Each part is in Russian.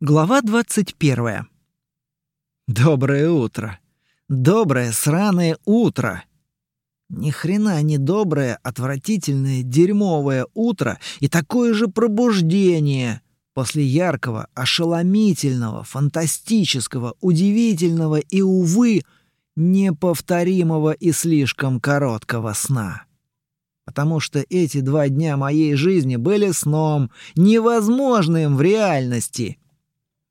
Глава 21. Доброе утро. Доброе сраное утро. Ни хрена не доброе, отвратительное, дерьмовое утро и такое же пробуждение после яркого, ошеломительного, фантастического, удивительного и, увы, неповторимого и слишком короткого сна. Потому что эти два дня моей жизни были сном, невозможным в реальности —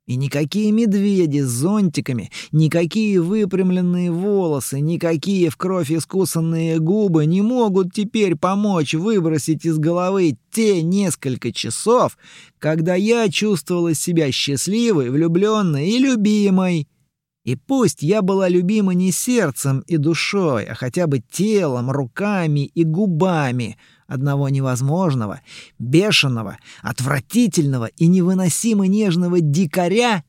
и никакие медведи с зонтиками, никакие выпрямленные волосы, никакие в кровь искусанные губы не могут теперь помочь выбросить из головы те несколько часов, когда я чувствовала себя счастливой, влюбленной и любимой. И пусть я была любима не сердцем и душой, а хотя бы телом, руками и губами — одного невозможного, бешеного, отвратительного и невыносимо нежного дикаря,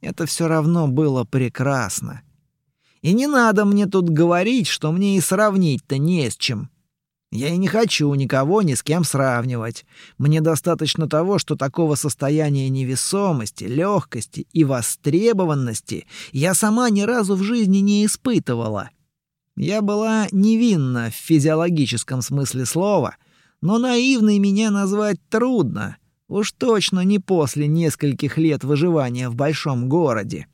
это все равно было прекрасно. И не надо мне тут говорить, что мне и сравнить-то не с чем. Я и не хочу никого ни с кем сравнивать. Мне достаточно того, что такого состояния невесомости, легкости и востребованности я сама ни разу в жизни не испытывала. Я была невинна в физиологическом смысле слова, но наивной меня назвать трудно. Уж точно не после нескольких лет выживания в большом городе.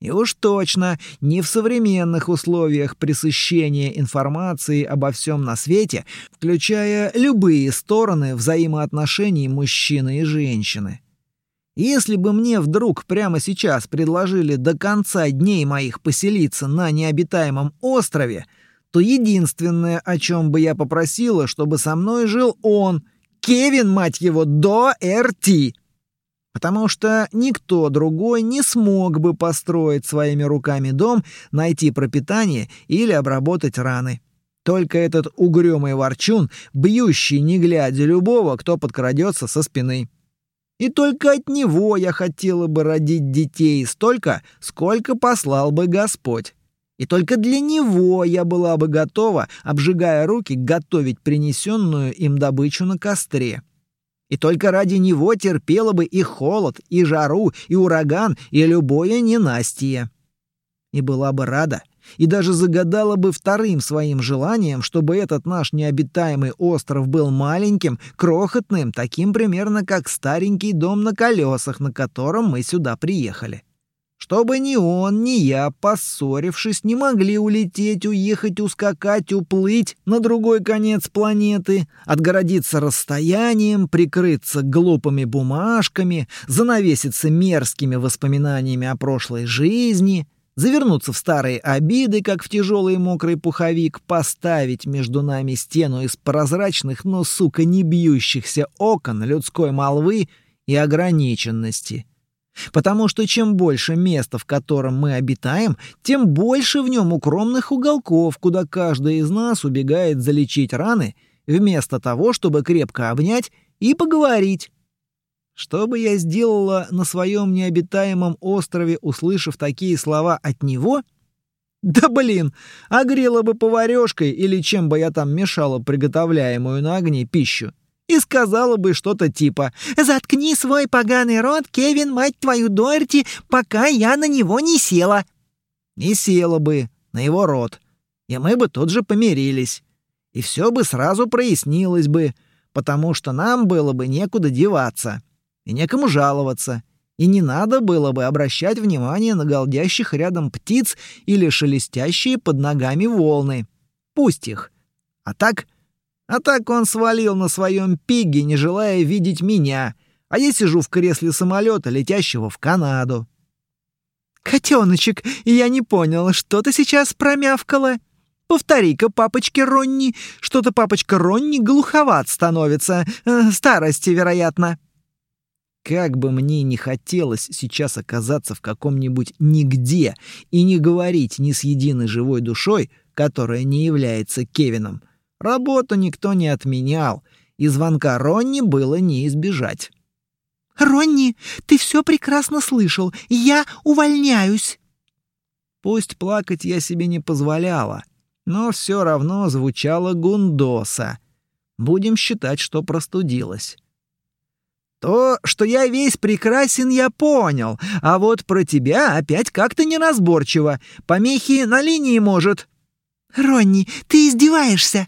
И уж точно не в современных условиях пресыщения информации обо всем на свете, включая любые стороны взаимоотношений мужчины и женщины. Если бы мне вдруг прямо сейчас предложили до конца дней моих поселиться на необитаемом острове, то единственное, о чем бы я попросила, чтобы со мной жил он, Кевин, мать его, до РТ. Потому что никто другой не смог бы построить своими руками дом, найти пропитание или обработать раны. Только этот угрюмый ворчун, бьющий не глядя любого, кто подкрадется со спины. И только от него я хотела бы родить детей столько, сколько послал бы Господь. И только для него я была бы готова, обжигая руки, готовить принесенную им добычу на костре. И только ради него терпела бы и холод, и жару, и ураган, и любое ненастье. И была бы рада, и даже загадала бы вторым своим желанием, чтобы этот наш необитаемый остров был маленьким, крохотным, таким примерно как старенький дом на колесах, на котором мы сюда приехали. Чтобы ни он, ни я, поссорившись, не могли улететь, уехать, ускакать, уплыть на другой конец планеты, отгородиться расстоянием, прикрыться глупыми бумажками, занавеситься мерзкими воспоминаниями о прошлой жизни — завернуться в старые обиды, как в тяжелый мокрый пуховик, поставить между нами стену из прозрачных, но, сука, не бьющихся окон людской молвы и ограниченности. Потому что чем больше места, в котором мы обитаем, тем больше в нем укромных уголков, куда каждый из нас убегает залечить раны, вместо того, чтобы крепко обнять и поговорить. Что бы я сделала на своем необитаемом острове, услышав такие слова от него? Да блин, огрела бы поварёшкой или чем бы я там мешала приготовляемую на огне пищу. И сказала бы что-то типа «Заткни свой поганый рот, Кевин, мать твою Дорти, пока я на него не села». Не села бы на его рот, и мы бы тут же помирились. И все бы сразу прояснилось бы, потому что нам было бы некуда деваться и некому жаловаться, и не надо было бы обращать внимание на голдящих рядом птиц или шелестящие под ногами волны. Пусть их. А так... А так он свалил на своем пиге, не желая видеть меня, а я сижу в кресле самолета, летящего в Канаду. «Котеночек, я не понял, что ты сейчас промявкала?» Повтори-ка, папочке Ронни, что-то папочка Ронни глуховат становится, э, старости, вероятно. Как бы мне не хотелось сейчас оказаться в каком-нибудь нигде и не говорить ни с единой живой душой, которая не является Кевином, работу никто не отменял, и звонка Ронни было не избежать. «Ронни, ты все прекрасно слышал. Я увольняюсь!» Пусть плакать я себе не позволяла, но все равно звучало гундоса. Будем считать, что простудилась. То, что я весь прекрасен, я понял, а вот про тебя опять как-то неразборчиво. Помехи на линии, может». «Ронни, ты издеваешься?»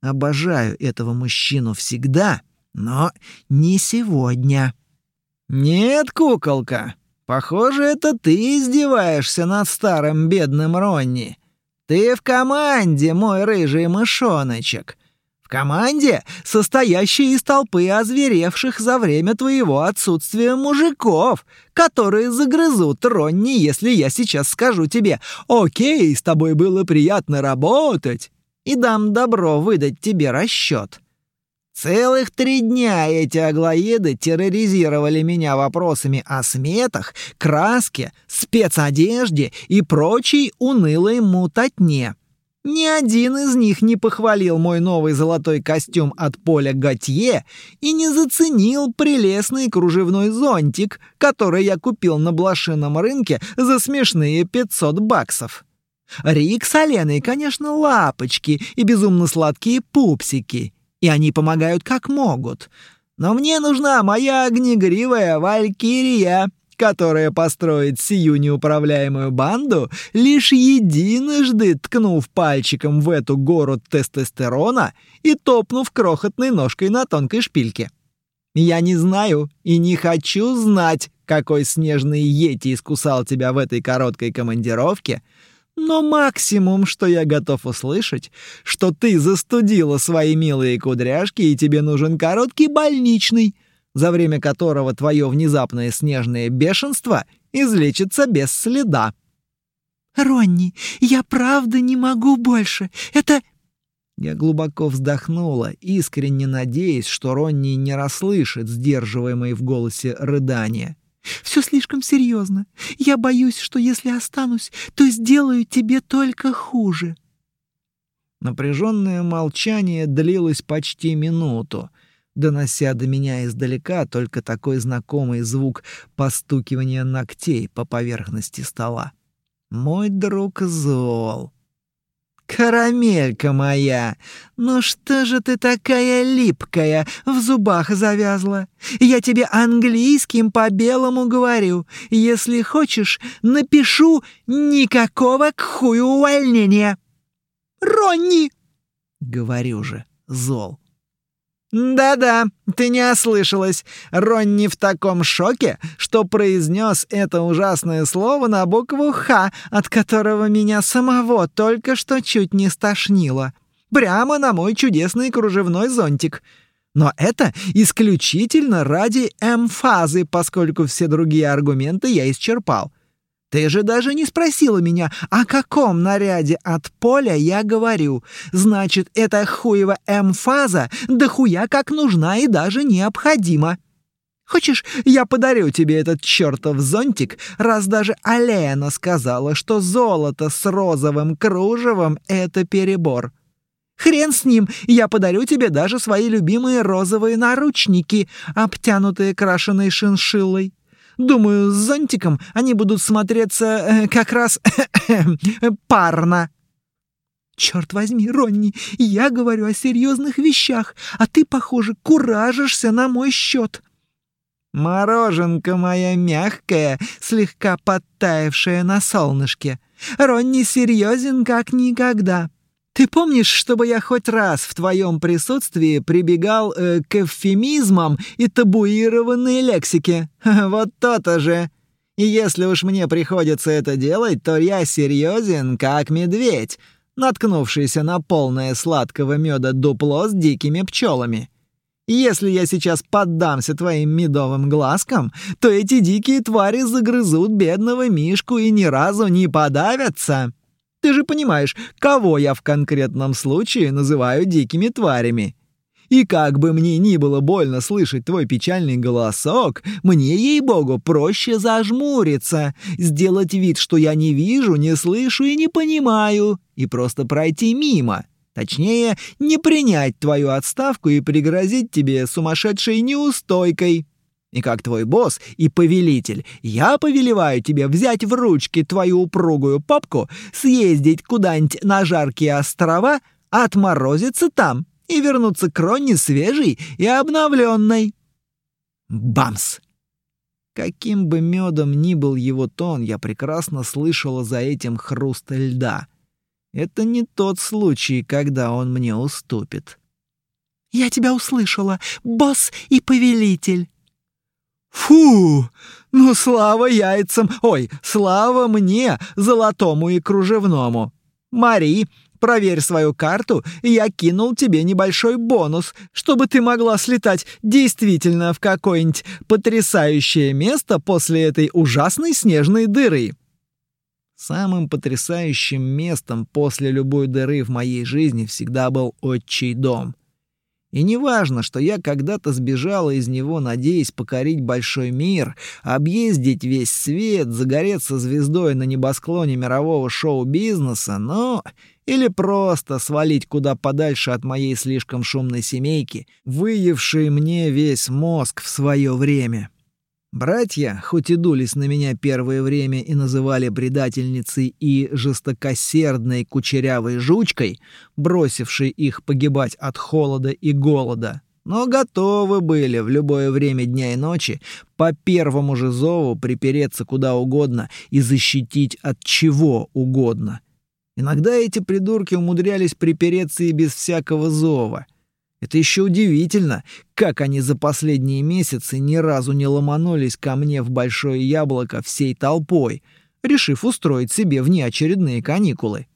Обожаю этого мужчину всегда, но не сегодня. «Нет, куколка, похоже, это ты издеваешься над старым бедным Ронни. Ты в команде, мой рыжий мышоночек команде, состоящей из толпы озверевших за время твоего отсутствия мужиков, которые загрызут Ронни, если я сейчас скажу тебе «Окей, с тобой было приятно работать» и дам добро выдать тебе расчет. Целых три дня эти аглоеды терроризировали меня вопросами о сметах, краске, спецодежде и прочей унылой мутатне. Ни один из них не похвалил мой новый золотой костюм от поля Готье и не заценил прелестный кружевной зонтик, который я купил на блошином рынке за смешные 500 баксов. Рик с Оленой, конечно, лапочки и безумно сладкие пупсики, и они помогают как могут. Но мне нужна моя огнегривая валькирия, которая построит сию неуправляемую банду, лишь единожды ткнув пальчиком в эту гору тестостерона и топнув крохотной ножкой на тонкой шпильке. Я не знаю и не хочу знать, какой снежный йети искусал тебя в этой короткой командировке, но максимум, что я готов услышать, что ты застудила свои милые кудряшки и тебе нужен короткий больничный — за время которого твое внезапное снежное бешенство излечится без следа. «Ронни, я правда не могу больше. Это...» Я глубоко вздохнула, искренне надеясь, что Ронни не расслышит сдерживаемые в голосе рыдания. «Все слишком серьезно. Я боюсь, что если останусь, то сделаю тебе только хуже». Напряженное молчание длилось почти минуту, донося до меня издалека только такой знакомый звук постукивания ногтей по поверхности стола. Мой друг зол. «Карамелька моя, ну что же ты такая липкая, в зубах завязла? Я тебе английским по белому говорю. Если хочешь, напишу никакого к хую увольнения». «Ронни!» — говорю же, зол. «Да-да, ты не ослышалась. Ронни в таком шоке, что произнес это ужасное слово на букву «Х», от которого меня самого только что чуть не стошнило. Прямо на мой чудесный кружевной зонтик. Но это исключительно ради эмфазы, поскольку все другие аргументы я исчерпал. Ты же даже не спросила меня, о каком наряде от поля я говорю. Значит, эта хуева эмфаза да хуя как нужна и даже необходима. Хочешь, я подарю тебе этот чертов зонтик, раз даже Алена сказала, что золото с розовым кружевом — это перебор. Хрен с ним, я подарю тебе даже свои любимые розовые наручники, обтянутые крашеной шиншиллой. Думаю, с зонтиком они будут смотреться э, как раз парно». «Черт возьми, Ронни, я говорю о серьезных вещах, а ты, похоже, куражишься на мой счет». «Мороженка моя мягкая, слегка подтаявшая на солнышке. Ронни серьезен как никогда. Ты помнишь, чтобы я хоть раз в твоем присутствии прибегал э, к эвфемизмам и табуированной лексике? Вот то-то же. И если уж мне приходится это делать, то я серьезен, как медведь, наткнувшийся на полное сладкого меда дупло с дикими пчелами. Если я сейчас поддамся твоим медовым глазкам, то эти дикие твари загрызут бедного Мишку и ни разу не подавятся. Ты же понимаешь, кого я в конкретном случае называю дикими тварями. И как бы мне ни было больно слышать твой печальный голосок, мне, ей-богу, проще зажмуриться, сделать вид, что я не вижу, не слышу и не понимаю, и просто пройти мимо. Точнее, не принять твою отставку и пригрозить тебе сумасшедшей неустойкой. И как твой босс и повелитель, я повелеваю тебе взять в ручки твою упругую попку, съездить куда-нибудь на жаркие острова, отморозиться там и вернуться к Ронне свежей и обновленной. Бамс! Каким бы медом ни был его тон, я прекрасно слышала за этим хруст льда. Это не тот случай, когда он мне уступит. «Я тебя услышала, босс и повелитель!» «Фу! Ну, слава яйцам! Ой, слава мне, золотому и кружевному! Мари, проверь свою карту, я кинул тебе небольшой бонус, чтобы ты могла слетать действительно в какое-нибудь потрясающее место после этой ужасной снежной дыры». Самым потрясающим местом после любой дыры в моей жизни всегда был отчий дом. И не важно, что я когда-то сбежала из него, надеясь покорить большой мир, объездить весь свет, загореться звездой на небосклоне мирового шоу-бизнеса, но... Или просто свалить куда подальше от моей слишком шумной семейки, выевшей мне весь мозг в свое время. Братья, хоть и дулись на меня первое время и называли предательницей и жестокосердной кучерявой жучкой, бросившей их погибать от холода и голода, но готовы были в любое время дня и ночи по первому же зову припереться куда угодно и защитить от чего угодно. Иногда эти придурки умудрялись припереться и без всякого зова — это еще удивительно, как они за последние месяцы ни разу не ломанулись ко мне в большое яблоко всей толпой, решив устроить себе внеочередные каникулы.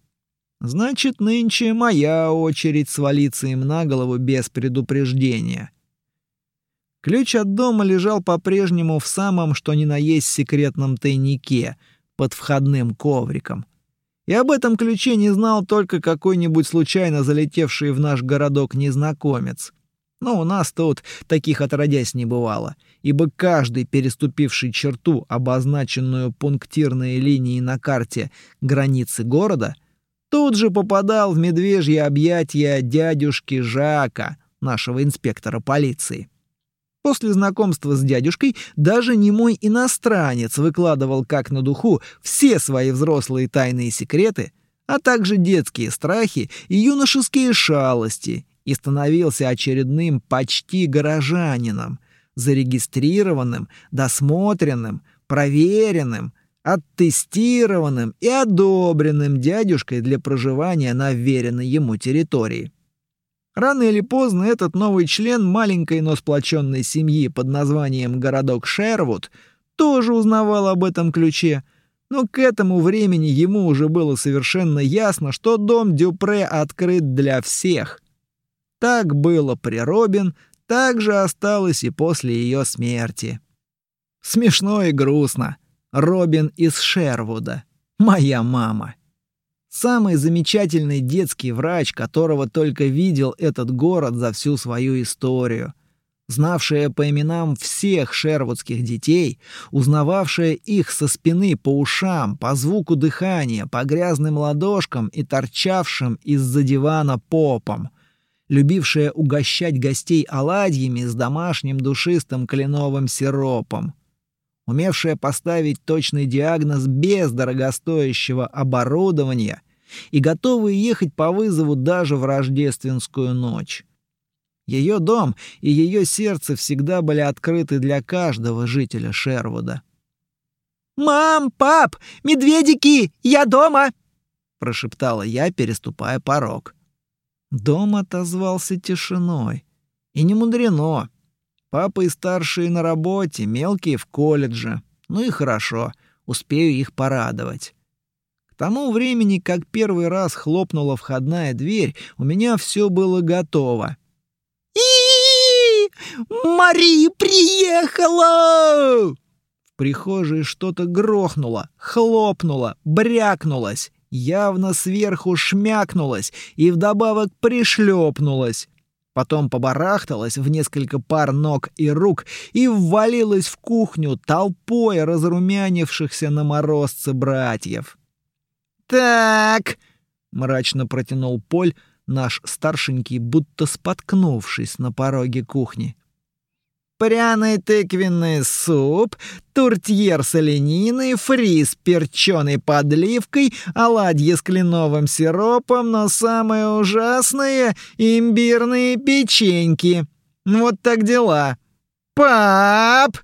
Значит, нынче моя очередь свалиться им на голову без предупреждения. Ключ от дома лежал по-прежнему в самом что ни на есть секретном тайнике под входным ковриком. И об этом ключе не знал только какой-нибудь случайно залетевший в наш городок незнакомец. Но у нас тут таких отродясь не бывало, ибо каждый, переступивший черту, обозначенную пунктирной линией на карте границы города, тут же попадал в медвежье объятия дядюшки Жака, нашего инспектора полиции. После знакомства с дядюшкой даже не мой иностранец выкладывал как на духу все свои взрослые тайные секреты, а также детские страхи и юношеские шалости, и становился очередным почти горожанином, зарегистрированным, досмотренным, проверенным, оттестированным и одобренным дядюшкой для проживания на веренной ему территории. Рано или поздно этот новый член маленькой, но сплоченной семьи под названием городок Шервуд тоже узнавал об этом ключе, но к этому времени ему уже было совершенно ясно, что дом Дюпре открыт для всех. Так было при Робин, так же осталось и после ее смерти. Смешно и грустно. Робин из Шервуда. Моя мама. Самый замечательный детский врач, которого только видел этот город за всю свою историю. Знавшая по именам всех шервудских детей, узнававшая их со спины по ушам, по звуку дыхания, по грязным ладошкам и торчавшим из-за дивана попом, любившая угощать гостей оладьями с домашним душистым кленовым сиропом, умевшая поставить точный диагноз без дорогостоящего оборудования и готовая ехать по вызову даже в рождественскую ночь. Ее дом и ее сердце всегда были открыты для каждого жителя Шервуда. «Мам, пап, медведики, я дома!» — прошептала я, переступая порог. Дом отозвался тишиной. И не мудрено. Папа и старшие на работе, мелкие в колледже. Ну и хорошо, успею их порадовать. К тому времени, как первый раз хлопнула входная дверь, у меня все было готово. и Мари приехала!» В прихожей что-то грохнуло, хлопнуло, брякнулось, явно сверху шмякнулось и вдобавок пришлепнулось. Потом побарахталась в несколько пар ног и рук и ввалилась в кухню толпой разрумянившихся на морозце братьев. «Так!» — мрачно протянул Поль, наш старшенький, будто споткнувшись на пороге кухни пряный тыквенный суп, туртьер с олениной, фриз перченой подливкой, оладьи с кленовым сиропом, но самое ужасное — имбирные печеньки. Вот так дела. Пап!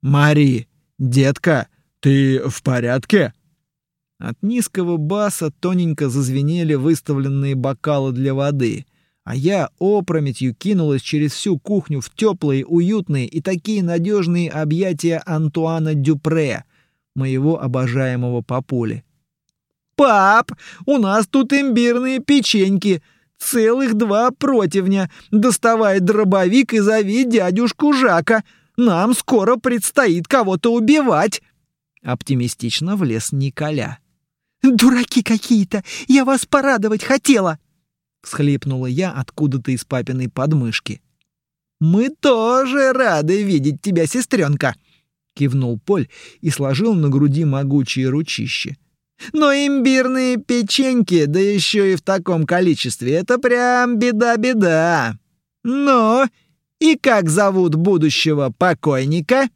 Мари, детка, ты в порядке? От низкого баса тоненько зазвенели выставленные бокалы для воды, а я опрометью кинулась через всю кухню в теплые, уютные и такие надежные объятия Антуана Дюпре, моего обожаемого папули. «Пап, у нас тут имбирные печеньки!» Целых два противня. Доставай дробовик и зови дядюшку Жака. Нам скоро предстоит кого-то убивать. Оптимистично влез Николя. «Дураки какие-то! Я вас порадовать хотела!» Всхлипнула я откуда-то из папиной подмышки. «Мы тоже рады видеть тебя, сестренка!» Кивнул Поль и сложил на груди могучие ручища. Но имбирные печеньки, да еще и в таком количестве, это прям беда-беда. Но и как зовут будущего покойника?»